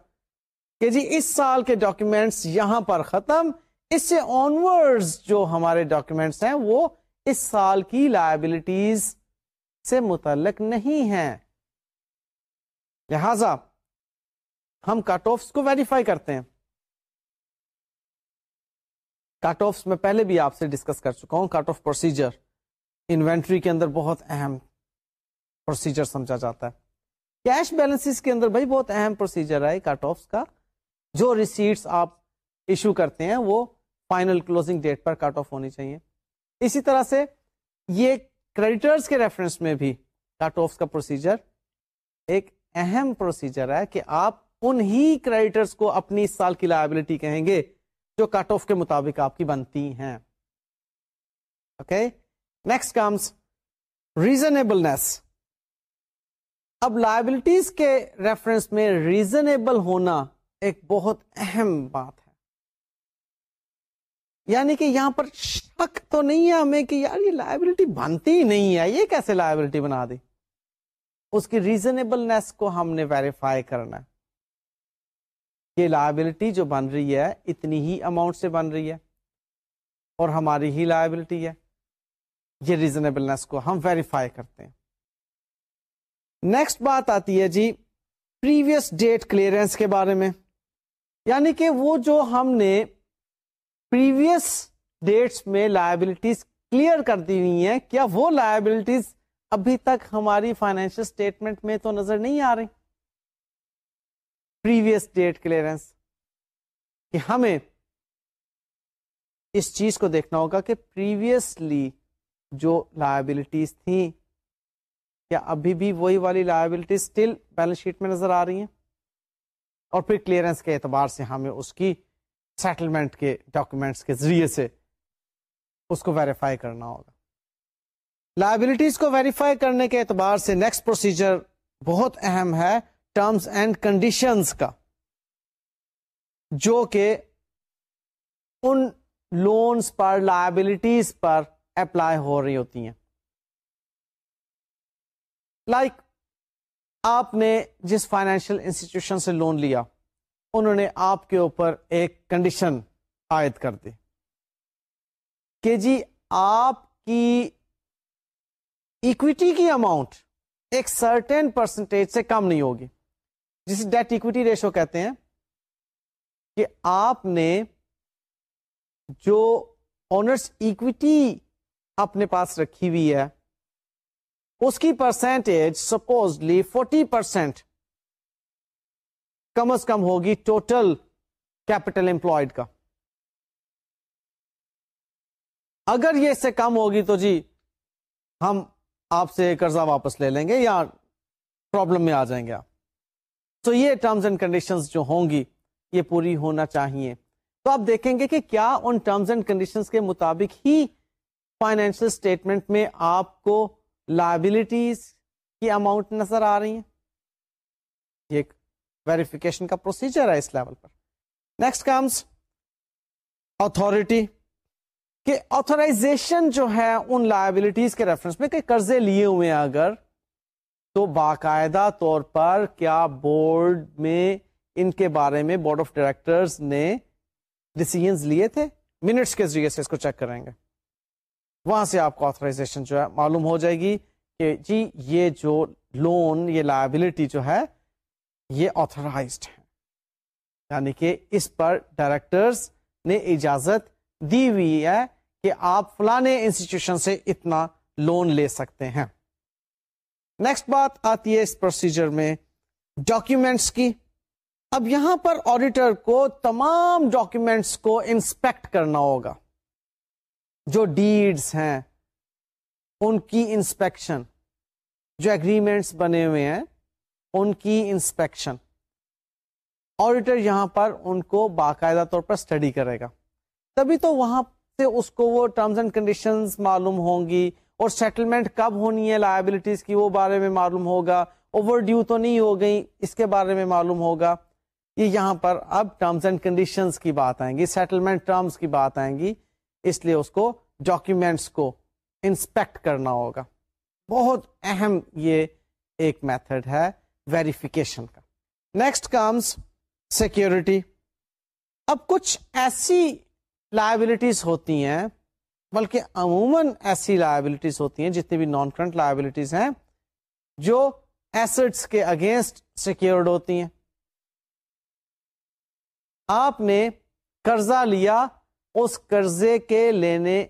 Speaker 1: کہ جی اس سال کے ڈاکومینٹس یہاں پر ختم، اس سے آنورڈ جو ہمارے ڈاکومینٹس ہیں وہ اس سال کی لائبلٹیز سے متعلق نہیں ہیں۔ لہذا ہم کٹ آفس کو ویریفائی کرتے ہیں۔ کٹ آفس میں پہلے بھی آپ سے ڈسکس کر چکا ہوں. کٹ آف پروسیجر انوینٹری کے اندر بہت اہم پروسیجر سمجھا جاتا ہے. کیش بیلنس کے اندر بھائی بہت اہم پروسیجر ہے کٹ آفس کا. جو ریسیٹس آپ ایشو کرتے ہیں وہ فائنل کلوزنگ ڈیٹ پر کٹ آف ہونی چاہیے. اسی طرح سے یہ کریڈیٹرز کے ریفرنس میں بھی کٹ آف کا پروسیجر ایک اہم پروسیجر ہے کہ آپ انہی کریڈیٹرز کو اپنی اس سال کی لائبلٹی کہیں گے جو کٹ آف کے مطابق آپ کی بنتی ہیں۔ اوکے نیکسٹ کمس ریزنیبلنیس اب لائبلٹیز کے ریفرنس میں ریزنیبل ہونا ایک بہت اہم بات ہے۔ یعنی کہ یہاں پر شک تو نہیں ہے ہمیں کہ یار یہ لائبلٹی بنتی ہی نہیں ہے، یہ کیسے لائبلٹی بنا دی؟ اس کی ریزنیبلنیس کو ہم نے ویریفائی کرنا ہے۔ یہ لائبلٹی جو بن رہی ہے، اتنی ہی اماؤنٹ سے بن رہی ہے، اور ہماری ہی لائبلٹی ہے۔ یہ ریزنیبلنیس کو ہم ویریفائی کرتے ہیں۔ نیکسٹ بات آتی ہے جی پریویس ڈیٹ کلیئرنس کے بارے میں۔ یعنی کہ وہ جو ہم نے پریویس ڈیٹس میں لائبلٹیز کلیئر کر دی ہوئی ہیں، کیا وہ لائبلٹیز ابھی تک ہماری فائنینشیل اسٹیٹمنٹ میں تو نظر نہیں آ رہی؟ پریویس ڈیٹ کلیئرنس کہ ہمیں اس چیز کو دیکھنا ہوگا کہ پریویسلی جو لائبلٹیز تھیں، کیا ابھی بھی وہی والی لائبلٹیز اسٹل بیلنس شیٹ میں نظر آ رہی ہیں؟ اور پھر کلیئرنس کے اعتبار سے ہمیں اس کی سیٹلمنٹ کے ڈاکومینٹس کے ذریعے سے اس کو ویریفائی کرنا ہوگا۔ لائبلٹیز کو ویریفائی کرنے کے اعتبار سے نیکسٹ پروسیجر بہت اہم ہے۔ ٹرمز اینڈ کنڈیشنز کا جو کہ ان لونس پر لائبلٹیز پر اپلائی ہو رہی ہوتی ہیں۔ لائک like, آپ نے جس فائنینشیل انسٹیٹیوشن سے لون لیا انہوں نے آپ کے اوپر ایک کنڈیشن عائد کر دی۔ کہ جی آپ کی اکویٹی کی اماؤنٹ ایک سرٹن پرسنٹیج سے کم نہیں ہوگی۔ جسے ڈیٹ اکویٹی ریشو کہتے ہیں، کہ آپ نے جو اونرس اکویٹی اپنے پاس رکھی ہوئی ہے، اس کی پرسینٹیج سپوزلی فورٹی پرسینٹ کم از کم ہوگی ٹوٹل کیپٹل امپلائڈ کا۔ اگر یہ اس سے کم ہوگی تو جی ہم آپ سے قرضہ واپس لے لیں گے یا پرابلم میں آ جائیں گے آپ۔ تو یہ ٹرمز اینڈ کنڈیشنز جو ہوں گی، یہ پوری ہونا چاہیے۔ تو آپ دیکھیں گے کہ کیا ان ٹرمز اینڈ کنڈیشنز کے مطابق ہی فائنینشیل اسٹیٹمنٹ میں آپ کو لائبلٹیز کی اماؤنٹ نظر آ رہی ہیں۔ یہ ایک ویریفیکیشن کا پروسیجر ہے اس لیول پر۔ نیکسٹ کمس اتارٹی کہ آتھورائزیشن جو ہے ان لائبلٹیز کے ریفرنس میں کہ قرضے لیے ہوئے ہیں اگر تو باقاعدہ طور پر کیا بورڈ میں ان کے بارے میں بورڈ آف ڈائریکٹرز نے ڈسیزنس لیے تھے؟ منٹس کے ذریعے سے اس کو چیک کریں گے۔ وہاں سے آپ کو آتھرائزیشن جو ہے معلوم ہو جائے گی کہ جی یہ جو لون یہ لائبلٹی جو ہے، یہ آتھرائزڈ ہے۔ یعنی کہ اس پر ڈائریکٹرز نے اجازت دی ہوئی ہے کہ آپ فلانے انسٹیٹیوشن سے اتنا لون لے سکتے ہیں۔ نیکسٹ بات آتی ہے اس پروسیجر میں ڈاکیومینٹس کی اب یہاں پر آڈیٹر کو تمام ڈاکیومینٹس کو انسپیکٹ کرنا ہوگا جو ڈیڈس ہیں ان کی انسپیکشن جو اگریمنٹس بنے ہوئے ہیں ان کی انسپیکشن آڈیٹر یہاں پر ان کو باقاعدہ طور پر اسٹڈی کرے گا تبھی تو وہاں سے اس کو وہ ٹرمز اینڈ کنڈیشن معلوم ہوں گی اور سیٹلمنٹ کب ہونی ہے لائبلٹیز کی وہ بارے میں معلوم ہوگا اوور ڈیو تو نہیں ہو گئی اس کے بارے میں معلوم ہوگا۔ یہ یہاں پر اب ٹرمز اینڈ کنڈیشنز کی بات آئیں گی سیٹلمنٹ ٹرمز کی بات آئیں گی۔ اس لیے اس کو ڈاکیومینٹس کو انسپیکٹ کرنا ہوگا۔ بہت اہم یہ ایک میتھڈ ہے ویریفیکیشن کا۔ نیکسٹ کمس سیکورٹی اب کچھ ایسی لائبلٹیز ہوتی ہیں بلکہ عموماً ایسی لائبلٹیز ہوتی ہیں، جتنی بھی نان کرنٹ لائبلٹیز ہیں، جو ایسٹس کے اگینسٹ سیکورڈ ہوتی ہیں۔ آپ نے قرضہ لیا، اس قرضے کے لینے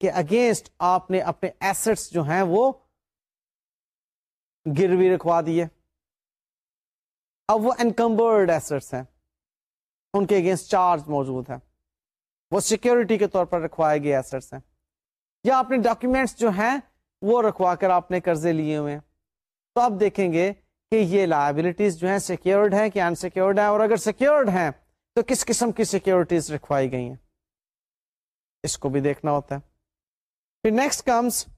Speaker 1: کے اگینسٹ آپ نے اپنے ایسٹس جو ہیں وہ گروی رکھوا دیے۔ اب وہ انکمبرڈ ایسٹس ہیں، ان کے اگینسٹ چارج موجود ہے وہ سیکورٹی کے طور پر رکھوائے گئے ایسٹس ہیں۔ یا اپنے ڈاکیومینٹس جو ہیں وہ رکھوا کر آپ نے قرضے لیے ہوئے ہیں۔ تو آپ دیکھیں گے کہ یہ لائبلٹیز جو ہیں سیکورڈ ہیں کہ انسیکورڈ ہیں اور اگر سیکورڈ ہیں تو کس قسم کی سیکورٹیز رکھوائی گئی ہیں؟ اس کو بھی دیکھنا ہوتا ہے۔ پھر نیکسٹ کمس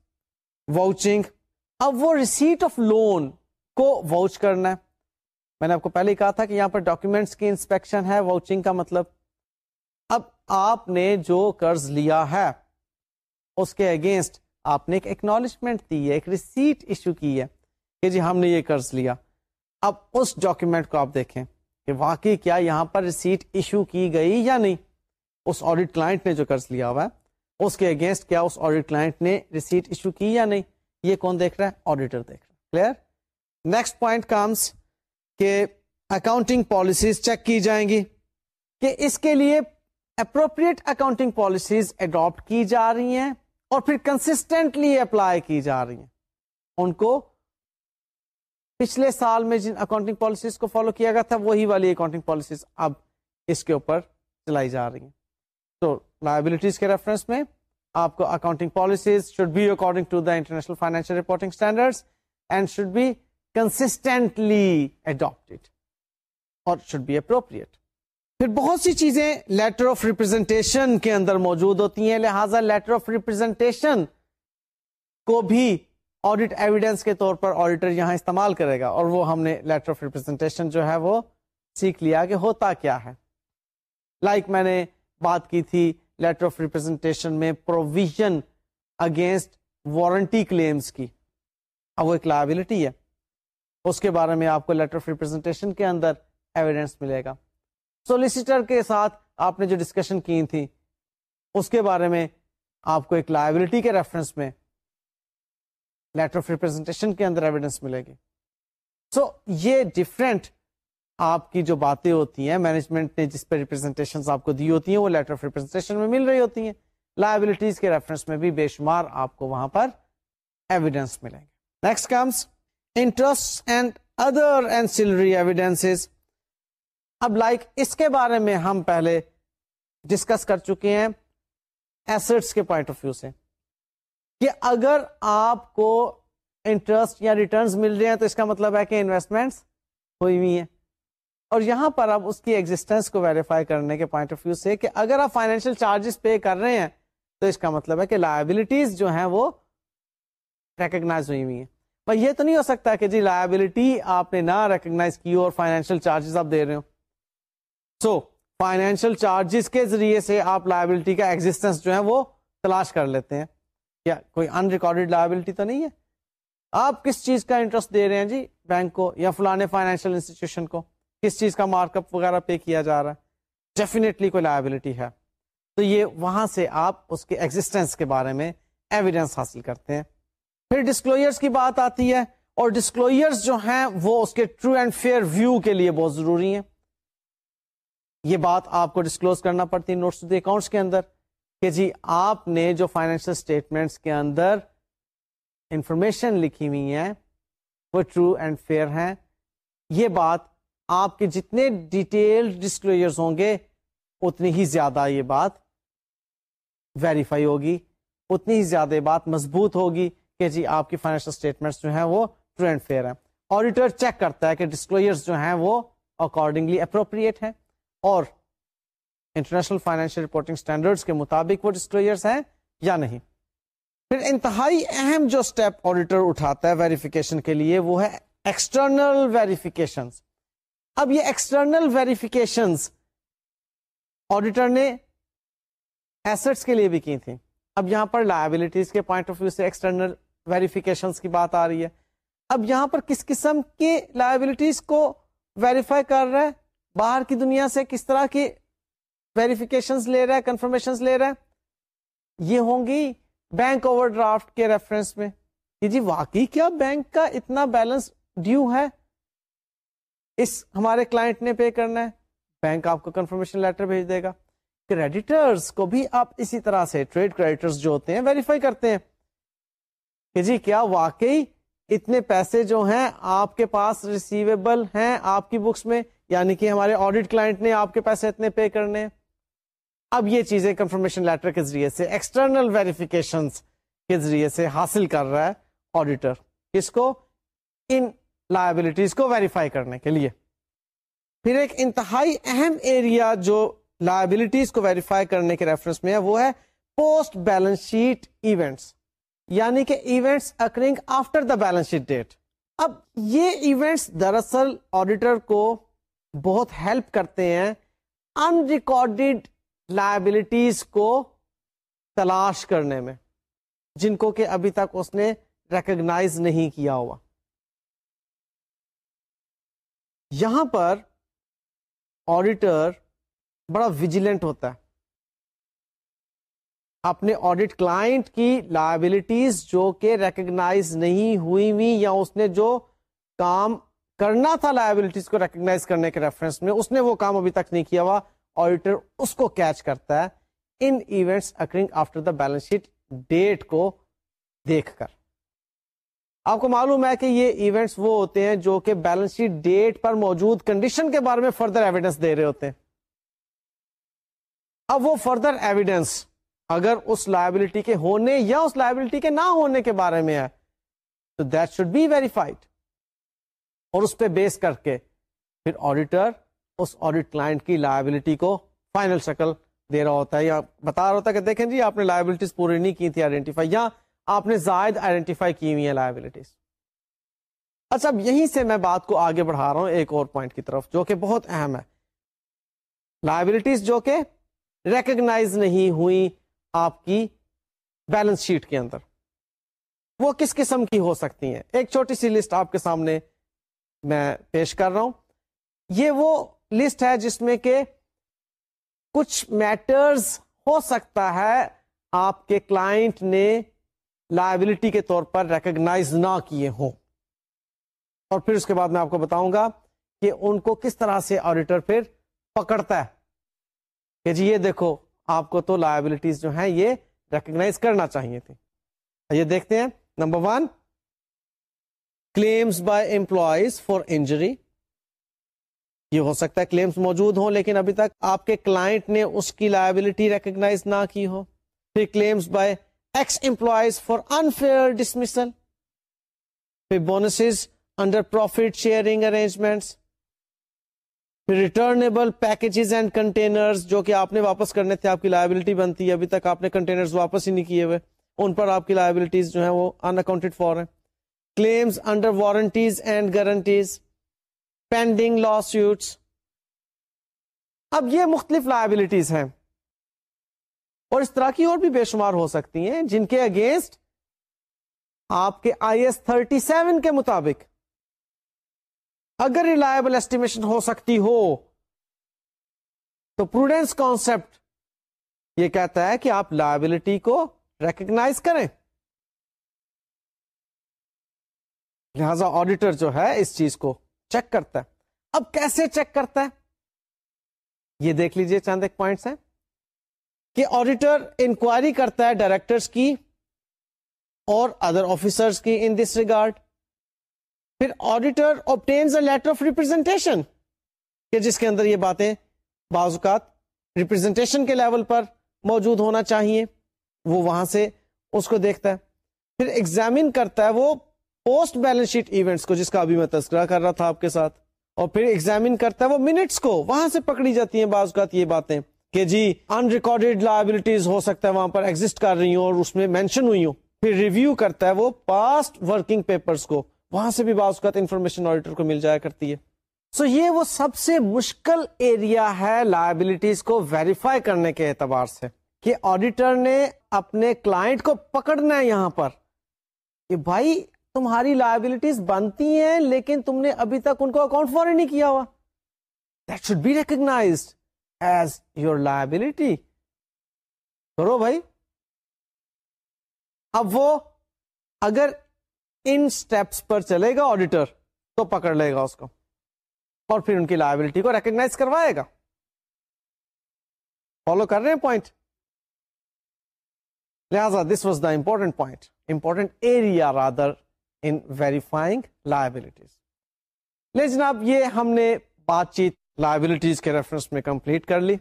Speaker 1: واؤچنگ اب وہ ریسیٹ آف لون کو واؤچ کرنا ہے۔ میں نے آپ کو پہلے ہی کہا تھا کہ یہاں پر ڈاکیومینٹس کی انسپیکشن ہے۔ واؤچنگ کا مطلب آپ نے جو قرض لیا ہے، اس کے اگینسٹ آپ نے ایک ایکنالجمنٹ دی ہے، ایک ریسیٹ ایشو کی ہے کہ جی ہم نے یہ قرض لیا۔ اب اس ڈاکیومنٹ کو آپ دیکھیں کہ واقعی کیا یہاں پر ریسیٹ ایشو کی گئی یا نہیں؟ اس آڈیٹ کلائنٹ نے جو قرض لیا ہوا ہے، اس کے اگینسٹ کیا اس آڈیٹ کلائنٹ نے ریسیٹ ایشو کی یا نہیں؟ یہ کون دیکھ رہا ہے؟ آڈیٹر دیکھ رہا ہے۔ کلیئر نیکسٹ پوائنٹ کامس کہ اکاؤنٹنگ پالیسیز چیک کی جائیں گی کہ اس کے لیے اپروپریٹ اکاؤنٹنگ پالیسیز اڈاپٹ کی جا رہی ہیں اور پھر کنسٹینٹلی اپلائی کی جا رہی ہیں۔ ان کو پچھلے سال میں جن اکاؤنٹنگ پالیسیز کو فالو کیا گیا تھا، وہی والی اکاؤنٹنگ پالیسیز اب اس کے اوپر چلائی جا رہی ہیں۔ تو لائبلٹیز کے ریفرنس میں آپ کو accounting policies should be according to the international financial reporting standard and should be consistently adapted اور شوڈ بی اپروپریٹ پھر بہت سی چیزیں لیٹر آف ریپرزینٹیشن کے اندر موجود ہوتی ہیں، لہذا لیٹر آف ریپرزینٹیشن کو بھی آڈیٹ ایویڈینس کے طور پر آڈیٹر یہاں استعمال کرے گا اور وہ ہم نے لیٹر آف ریپرزینٹیشن جو ہے وہ سیکھ لیا کہ ہوتا کیا ہے۔ لائک like میں نے بات کی تھی لیٹر آف ریپرزینٹیشن میں پروویژن اگینسٹ وارنٹی کلیمز کی۔ اب وہ ایک لائبلٹی ہے۔ اس کے بارے میں آپ کو لیٹر آف ریپرزینٹیشن کے اندر ایویڈینس ملے گا۔ سولیسیٹر کے ساتھ آپ نے جو ڈسکشن کی تھی اس کے بارے میں آپ کو ایک لائبلٹی کے ریفرنس میں لیٹر آف ریپرزینٹیشن کے اندر ایویڈینس ملے گی۔ سو so, یہ ڈفرینٹ آپ کی جو باتیں ہوتی ہیں مینجمنٹ نے جس پہ ریپرزینٹیشن آپ کو دی ہوتی ہیں وہ لیٹر آف ریپرزینٹیشن میں مل رہی ہوتی ہیں۔ لائبلٹیز کے ریفرنس میں بھی بے شمار آپ کو وہاں پر ایویڈینس ملیں گے۔ Next comes interest and other ancillary evidence اب لائک like اس کے بارے میں ہم پہلے ڈسکس کر چکے ہیں ایسٹس کے پوائنٹ آف ویو سے کہ اگر آپ کو انٹرسٹ یا ریٹرنز مل رہے ہیں تو اس کا مطلب ہے کہ انویسٹمنٹس ہوئی ہوئی ہیں۔ اور یہاں پر آپ اس کی ایگزٹینس کو ویریفائی کرنے کے پوائنٹ آف ویو سے کہ اگر آپ فائنینشیل چارجز پے کر رہے ہیں تو اس کا مطلب ہے کہ لائبلٹیز جو ہیں وہ ریکگنائز ہوئی ہوئی ہیں۔ بھائی یہ تو نہیں ہو سکتا کہ جی لائبلٹی آپ نے نہ ریکگنائز کی اور فائنینشیل چارجز آپ دے رہے ہو سو فائنینشیل چارجز کے ذریعے سے آپ لائبلٹی کا ایگزٹینس جو ہے وہ تلاش کر لیتے ہیں۔ کیا کوئی ان ریکارڈیڈ لائبلٹی تو نہیں ہے؟ آپ کس چیز کا انٹرسٹ دے رہے ہیں جی؟ بینک کو یا فلانے فائنینشیل انسٹیٹیوشن کو؟ کس چیز کا مارک اپ وغیرہ پے کیا جا رہا ہے؟ ڈیفینیٹلی کوئی لائبلٹی ہے۔ تو یہ وہاں سے آپ اس کے ایگزٹینس کے بارے میں ایویڈینس حاصل کرتے ہیں۔ پھر ڈسکلوئرس کی بات آتی ہے اور ڈسکلوئرس جو ہیں وہ اس کے ٹرو اینڈ فیئر ویو کے لیے بہت ضروری ہیں۔ یہ بات آپ کو ڈسکلوز کرنا پڑتی ہے نوٹس اکاؤنٹس کے اندر کہ جی آپ نے جو فائنینشیل اسٹیٹمنٹس کے اندر انفارمیشن لکھی ہوئی ہے وہ ٹرو اینڈ فیئر ہیں۔ یہ بات آپ کے جتنے ڈیٹیل ڈسکلوجرز ہوں گے، اتنی ہی زیادہ یہ بات ویریفائی ہوگی، اتنی ہی زیادہ یہ بات مضبوط ہوگی کہ جی آپ کی فائنینشیل اسٹیٹمنٹس جو ہیں وہ ٹرو اینڈ فیئر ہیں۔ آڈیٹر چیک کرتا ہے کہ ڈسکلوجرز جو ہیں وہ اکارڈنگلی اپروپریٹ ہیں۔ اور انٹرنیشنل فائنینشیل رپورٹنگ اسٹینڈرڈ کے مطابق وہ ڈسکلوجرس ہیں یا نہیں۔ پھر انتہائی اہم جو اسٹیپ آڈیٹر اٹھاتا ہے ویریفیکیشن کے لیے وہ ہے ایکسٹرنل ویریفیکیشن اب یہ ایکسٹرنل ویریفیکیشن آڈیٹر نے ایسٹس کے لیے بھی کی تھی اب یہاں پر لائبلٹیز کے پوائنٹ آف ویو سے ایکسٹرنل ویریفیکیشن کی بات آ رہی ہے۔ اب یہاں پر کس قسم کے لائبلٹیز کو ویریفائی کر رہا ہے؟ باہر کی دنیا سے کس طرح کی ویریفیکیشن لے رہا ہے کنفرمیشن لے رہا ہے؟ یہ ہوں گی بینک اوور ڈرافٹ کے ریفرنس میں۔ کہ جی واقعی کیا بینک کا اتنا بیلنس ڈیو ہے؟ اس ہمارے کلائنٹ نے پے کرنا ہے۔ بینک آپ کو کنفرمیشن لیٹر بھیج دے گا۔ کریڈیٹرز کو بھی آپ اسی طرح سے ٹریڈ کریڈیٹرز جو ہوتے ہیں ویریفائی کرتے ہیں۔ کہ جی کیا واقعی اتنے پیسے جو ہیں آپ کے پاس ریسیویبل ہیں آپ کی بکس میں؟ یعنی کہ ہمارے آڈیٹ کلائنٹ نے آپ کے پیسے اتنے پے کرنے۔ اب یہ چیزیں کنفرمیشن لیٹر کے ذریعے سے ایکسٹرنل ویریفیکیشن کے ذریعے سے حاصل کر رہا ہے آڈیٹر کس کو ان لائبلٹیز کو ویریفائی کرنے کے لیے۔ پھر ایک انتہائی اہم ایریا جو لائبلٹیز کو ویریفائی کرنے کے ریفرنس میں ہے، وہ ہے پوسٹ بیلنس شیٹ ایونٹس یعنی کہ events occurring after the balance sheet date اب یہ ایونٹس دراصل آڈیٹر کو بہت ہیلپ کرتے ہیں ان ریکارڈیڈ لائبلٹیز کو تلاش کرنے میں، جن کو کہ ابھی تک اس نے ریکگنائز نہیں کیا ہوا۔ یہاں پر آڈیٹر بڑا ویجیلنٹ ہوتا ہے۔ اپنے آڈیٹ کلائنٹ کی لائبلٹیز جو کہ ریکگنائز نہیں ہوئی ہوئی یا اس نے جو کام کرنا تھا لائبلٹیز کو ریکگنائز کرنے کے ریفرنس میں، اس نے وہ کام ابھی تک نہیں کیا ہوا۔ آڈیٹر اس کو کیچ کرتا ہے ان events occurring after the balance sheet date کو دیکھ کر۔ آپ کو معلوم ہے کہ یہ ایونٹس وہ ہوتے ہیں جو کہ بیلنس شیٹ ڈیٹ پر موجود کنڈیشن کے بارے میں فردر ایویڈنس دے رہے ہوتے ہیں۔ اب وہ فردر ایویڈنس اگر اس لائبلٹی کے ہونے یا اس لائبلٹی کے نہ ہونے کے بارے میں ہے، تو دیٹ شوڈ بی ویریفائڈ اور اس پہ بیس کر کے پھر آڈیٹر اس آڈیٹ کلائنٹ کی لائبلٹی کو فائنل شکل دے رہا ہوتا ہے یا بتا رہا ہوتا ہے کہ دیکھیں جی آپ نے لائبلٹیز پوری نہیں کی تھی آئیڈینٹیفائی یا آپ نے زائد آئیڈینٹیفائی کی ہوئی ہیں لائبلٹیز اچھا اب یہیں سے میں بات کو آگے بڑھا رہا ہوں ایک اور پوائنٹ کی طرف، جو کہ بہت اہم ہے۔ لائبلٹیز جو کہ ریکگنائز نہیں ہوئی آپ کی بیلنس شیٹ کے اندر۔ وہ کس قسم کی ہو سکتی ہیں؟ ایک چھوٹی سی لسٹ آپ کے سامنے میں پیش کر رہا ہوں۔ یہ وہ لسٹ ہے جس میں کہ کچھ میٹرز ہو سکتا ہے آپ کے کلائنٹ نے لائبلٹی کے طور پر ریکگنائز نہ کیے ہوں۔ اور پھر اس کے بعد میں آپ کو بتاؤں گا کہ ان کو کس طرح سے آڈیٹر پھر پکڑتا ہے۔ کہ جی یہ دیکھو، آپ کو تو لائبلٹیز جو ہیں یہ ریکگنائز کرنا چاہیے تھی یہ دیکھتے ہیں۔ Number one claims by employees for injury یہ ہو سکتا ہے کلیمس موجود ہوں لیکن ابھی تک آپ کے کلائنٹ نے اس کی لائبلٹی ریکگنائز نہ کی ہو. پھر claims by ex employees for unfair dismissal پھر bonuses under profit sharing arrangements returnable packages and container جو کہ آپ نے واپس کرنے تھے، آپ کی لائبلٹی بنتی ہے، ابھی تک آپ نے کنٹینر واپس ہی نہیں کیے ہوئے، ان پر آپ کی لائبلٹیز جو ہیں وہ ان اکاؤنٹڈ فور ہیں۔ Claims under warranties and guarantees pending law اب یہ مختلف لائبلٹیز ہیں اور اس طرح کی اور بھی بے شمار ہو سکتی ہیں جن کے اگینسٹ آپ کے آئی ایس تھرٹی سیون کے مطابق اگر ریلائبل ایسٹیمیشن ہو سکتی ہو تو پروڈینس کانسپٹ یہ کہتا ہے کہ آپ لائبلٹی کو ریکگنائز کریں۔ لہذا آڈیٹر جو ہے اس چیز کو چیک کرتا ہے۔ اب کیسے چیک کرتا ہے؟ یہ دیکھ لیجیے چند ایک پوائنٹس ہیں۔ کہ آڈیٹر انکوائری کرتا ہے ڈائریکٹرس کی اور ادر آفیسرس کی ان دس ریگارڈ پھر auditor a letter of representation کہ جس کے اندر یہ باتیں بعض اوقات ریپرزینٹیشن کے لیول پر موجود ہونا چاہیے۔ وہ وہاں سے اس کو دیکھتا ہے۔ پھر ایگزامن کرتا ہے وہ پوسٹ بیلنس شیٹ ایونٹس کو، جس کا ابھی میں تذکرہ کر رہا تھا آپ کے ساتھ، اور پھر ایگزامن کرتا ہے، وہ منٹس کو وہاں سے پکڑی جاتی ہیں بعض اوقات یہ باتیں کہ جی ان ریکارڈیڈ لائبلٹیز ہو سکتا ہے وہاں پر ایگزٹ کر رہی ہوں اور اس میں مینشن ہوئی ہوں۔ پھر ریویو کرتا ہے وہ پاسٹ ورکنگ پیپرز کو، وہاں سے بھی بعض اوقات انفارمیشن آڈیٹر کو مل جایا کرتی ہے۔ سو so یہ وہ سب سے مشکل ایریا ہے لائبلٹیز کو ویریفائی کرنے کے اعتبار سے کہ آڈیٹر نے اپنے کلائنٹ کو پکڑنا ہے یہاں پر۔ کہ بھائی تمہاری لائبلٹیز بنتی ہیں، لیکن تم نے ابھی تک ان کو اکاؤنٹ فور نہیں کیا ہوا۔ That should be recognised as your liability کرو بھائی۔ اب وہ اگر ان سٹیپس پر چلے گا آڈیٹر تو پکڑ لے گا اس کو۔ اور پھر ان کی لائبلٹی کو ریکگنائز کروائے گا۔ فالو کر رہے ہیں پوائنٹ لہذا this was the important point important area rather in verifying liabilities لے جناب، یہ ہم نے بات چیت لائبلٹیز کے ریفرنس میں کمپلیٹ کر لی۔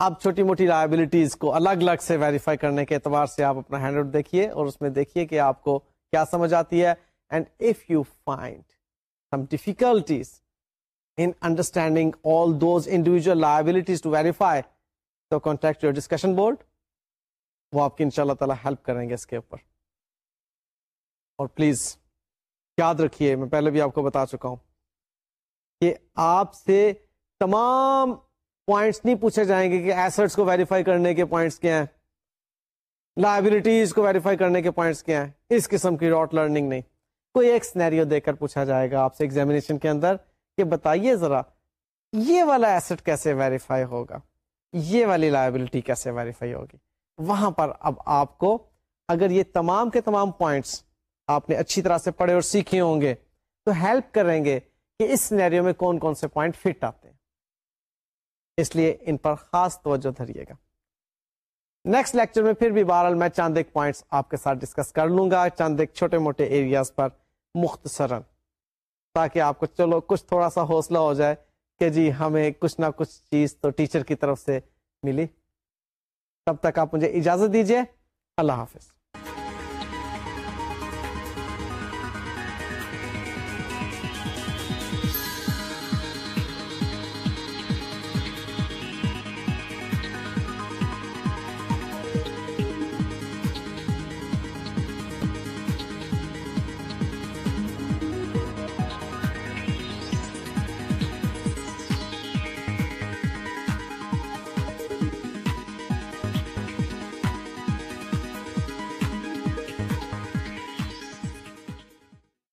Speaker 1: آپ چھوٹی موٹی لائبلٹیز کو الگ الگ سے ویریفائی کرنے کے اعتبار سے آپ اپنا ہینڈ آؤٹ دیکھیے اور اس میں دیکھیے کہ آپ کو کیا سمجھ آتی ہے۔ And if you find some difficulties in understanding all those individual liabilities to verify تو کانٹیکٹ یور ڈسکشن بورڈ وہ آپ کی ان شاء اللہ تعالی ہیلپ کریں گے اس کے اوپر۔ اور پلیز یاد رکھیے، میں پہلے بھی آپ کو بتا چکا ہوں کہ آپ سے تمام پوائنٹس نہیں پوچھے جائیں گے کہ ایسٹس کو ویریفائی کرنے کے پوائنٹس کیا ہیں لائبلٹیز کو ویریفائی کرنے کے پوائنٹس کیا ہیں، اس قسم کی راٹ لرننگ نہیں۔ کوئی ایک سنیریو دے کر پوچھا جائے گا آپ سے ایگزامینیشن کے اندر کہ بتائیے ذرا، یہ والا ایسٹ کیسے ویریفائی ہوگا؟ یہ والی لائبلٹی کیسے ویریفائی ہوگی؟ وہاں پر اب آپ کو اگر یہ تمام کے تمام پوائنٹس آپ نے اچھی طرح سے پڑھے اور سیکھے ہوں گے، تو ہیلپ کریں گے کہ اس سنیریو میں کون کون سے پوائنٹ فٹ آتے ہیں۔ اس لیے ان پر خاص توجہ دھریے گا۔ نیکسٹ لیکچر میں پھر بھی بہرحال میں چاند ایک پوائنٹس آپ کے ساتھ ڈسکس کر لوں گا، چاند ایک چھوٹے موٹے ایریاز پر مختصرا، تاکہ آپ کو چلو کچھ تھوڑا سا حوصلہ ہو جائے کہ جی ہمیں کچھ نہ کچھ چیز تو ٹیچر کی طرف سے ملی۔ تب تک آپ مجھے اجازت دیجیے اللہ حافظ۔